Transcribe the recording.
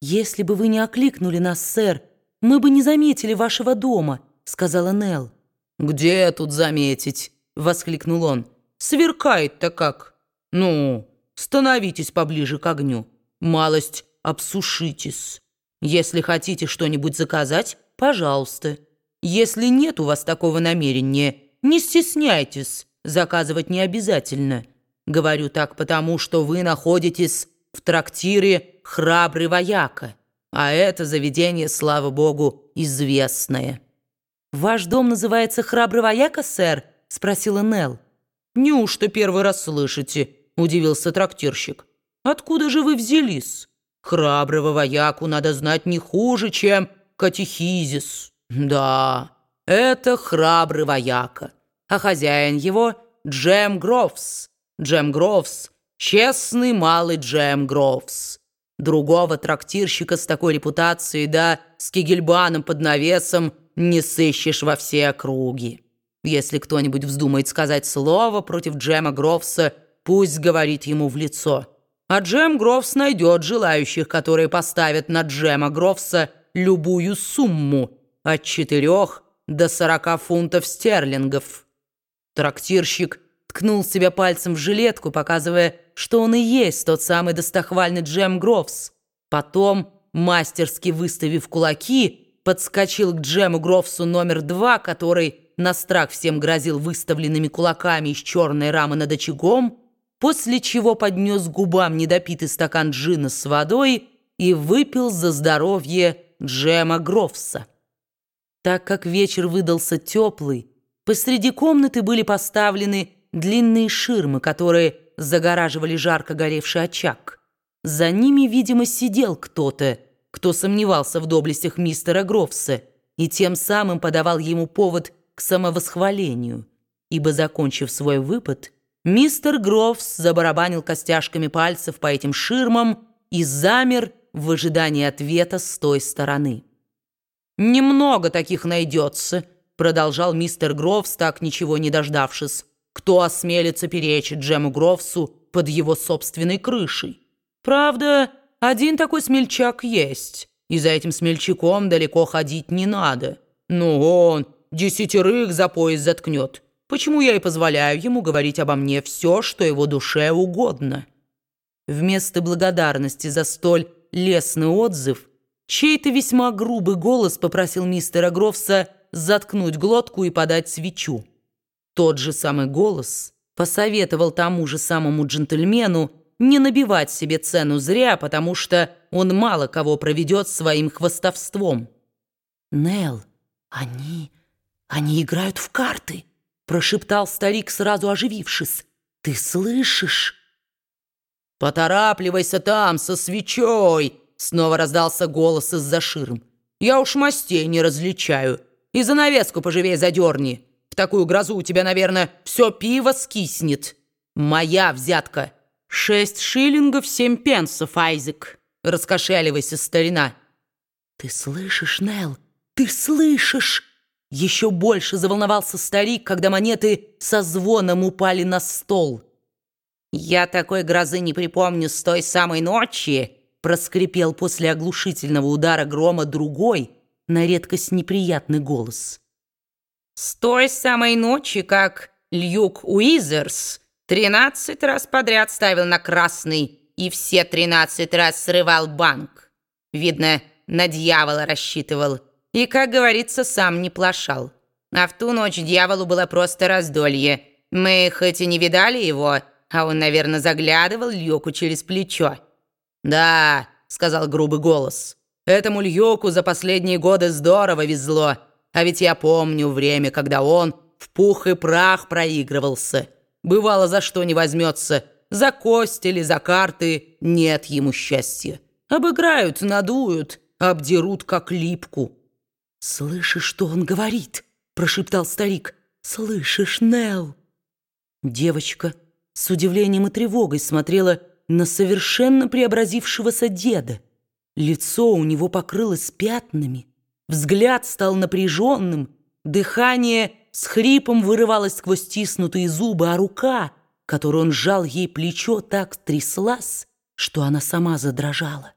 «Если бы вы не окликнули нас, сэр, мы бы не заметили вашего дома», — сказала Нелл. «Где тут заметить?» — воскликнул он. «Сверкает-то как! Ну, становитесь поближе к огню. Малость обсушитесь. Если хотите что-нибудь заказать, пожалуйста. Если нет у вас такого намерения, не стесняйтесь, заказывать не обязательно. Говорю так потому, что вы находитесь в трактире «Храбрый вояка», а это заведение, слава богу, известное. «Ваш дом называется «Храбрый вояка», сэр?» — спросила Нелл. «Неужто первый раз слышите?» — удивился трактирщик. «Откуда же вы взялись? Храброго вояку надо знать не хуже, чем катехизис. Да, это храбрый вояка, а хозяин его — Джем Грофс. Джем Грофс — честный малый Джем Грофс. Другого трактирщика с такой репутацией, да с кигельбаном под навесом, не сыщешь во все округи. Если кто-нибудь вздумает сказать слово против Джема Грофса, пусть говорит ему в лицо. А Джем Грофс найдет желающих, которые поставят на Джема Грофса любую сумму от четырех до сорока фунтов стерлингов. Трактирщик ткнул себя пальцем в жилетку, показывая, что он и есть тот самый достохвальный Джем Грофс. Потом, мастерски выставив кулаки, подскочил к Джему Грофсу номер два, который на страх всем грозил выставленными кулаками из черной рамы над очагом, после чего поднес губам недопитый стакан джина с водой и выпил за здоровье Джема Грофса. Так как вечер выдался теплый, посреди комнаты были поставлены длинные ширмы, которые загораживали жарко горевший очаг. За ними, видимо, сидел кто-то, кто сомневался в доблестях мистера Грофса и тем самым подавал ему повод к самовосхвалению, ибо, закончив свой выпад, мистер Грофс забарабанил костяшками пальцев по этим ширмам и замер в ожидании ответа с той стороны. «Немного таких найдется», — продолжал мистер Грофс, так ничего не дождавшись. Кто осмелится перечить Джему Грофсу под его собственной крышей? Правда, один такой смельчак есть, и за этим смельчаком далеко ходить не надо. Но он десятерых за пояс заткнет. Почему я и позволяю ему говорить обо мне все, что его душе угодно? Вместо благодарности за столь лестный отзыв, чей-то весьма грубый голос попросил мистера Грофса заткнуть глотку и подать свечу. Тот же самый голос посоветовал тому же самому джентльмену не набивать себе цену зря, потому что он мало кого проведет своим хвостовством. «Нелл, они... они играют в карты», — прошептал старик, сразу оживившись. «Ты слышишь?» «Поторапливайся там со свечой!» — снова раздался голос из-за ширм. «Я уж мастей не различаю. И занавеску поживее задерни» такую грозу у тебя, наверное, все пиво скиснет. Моя взятка. Шесть шиллингов семь пенсов, Айзек. Раскошеливайся, старина. Ты слышишь, Нелл? Ты слышишь? Еще больше заволновался старик, когда монеты со звоном упали на стол. «Я такой грозы не припомню с той самой ночи», проскрипел после оглушительного удара грома другой, на редкость неприятный голос. С той самой ночи, как Льюк Уизерс тринадцать раз подряд ставил на красный и все тринадцать раз срывал банк. Видно, на дьявола рассчитывал и, как говорится, сам не плашал. А в ту ночь дьяволу было просто раздолье. Мы хоть и не видали его, а он, наверное, заглядывал Льюку через плечо. «Да», — сказал грубый голос, — «этому Льюку за последние годы здорово везло». А ведь я помню время, когда он в пух и прах проигрывался. Бывало, за что не возьмется. За кости или за карты нет ему счастья. Обыграют, надуют, обдерут как липку. «Слышишь, что он говорит?» – прошептал старик. «Слышишь, Нелл?» Девочка с удивлением и тревогой смотрела на совершенно преобразившегося деда. Лицо у него покрылось пятнами. Взгляд стал напряженным, дыхание с хрипом вырывалось сквозь стиснутые зубы, а рука, которую он сжал ей плечо, так тряслась, что она сама задрожала.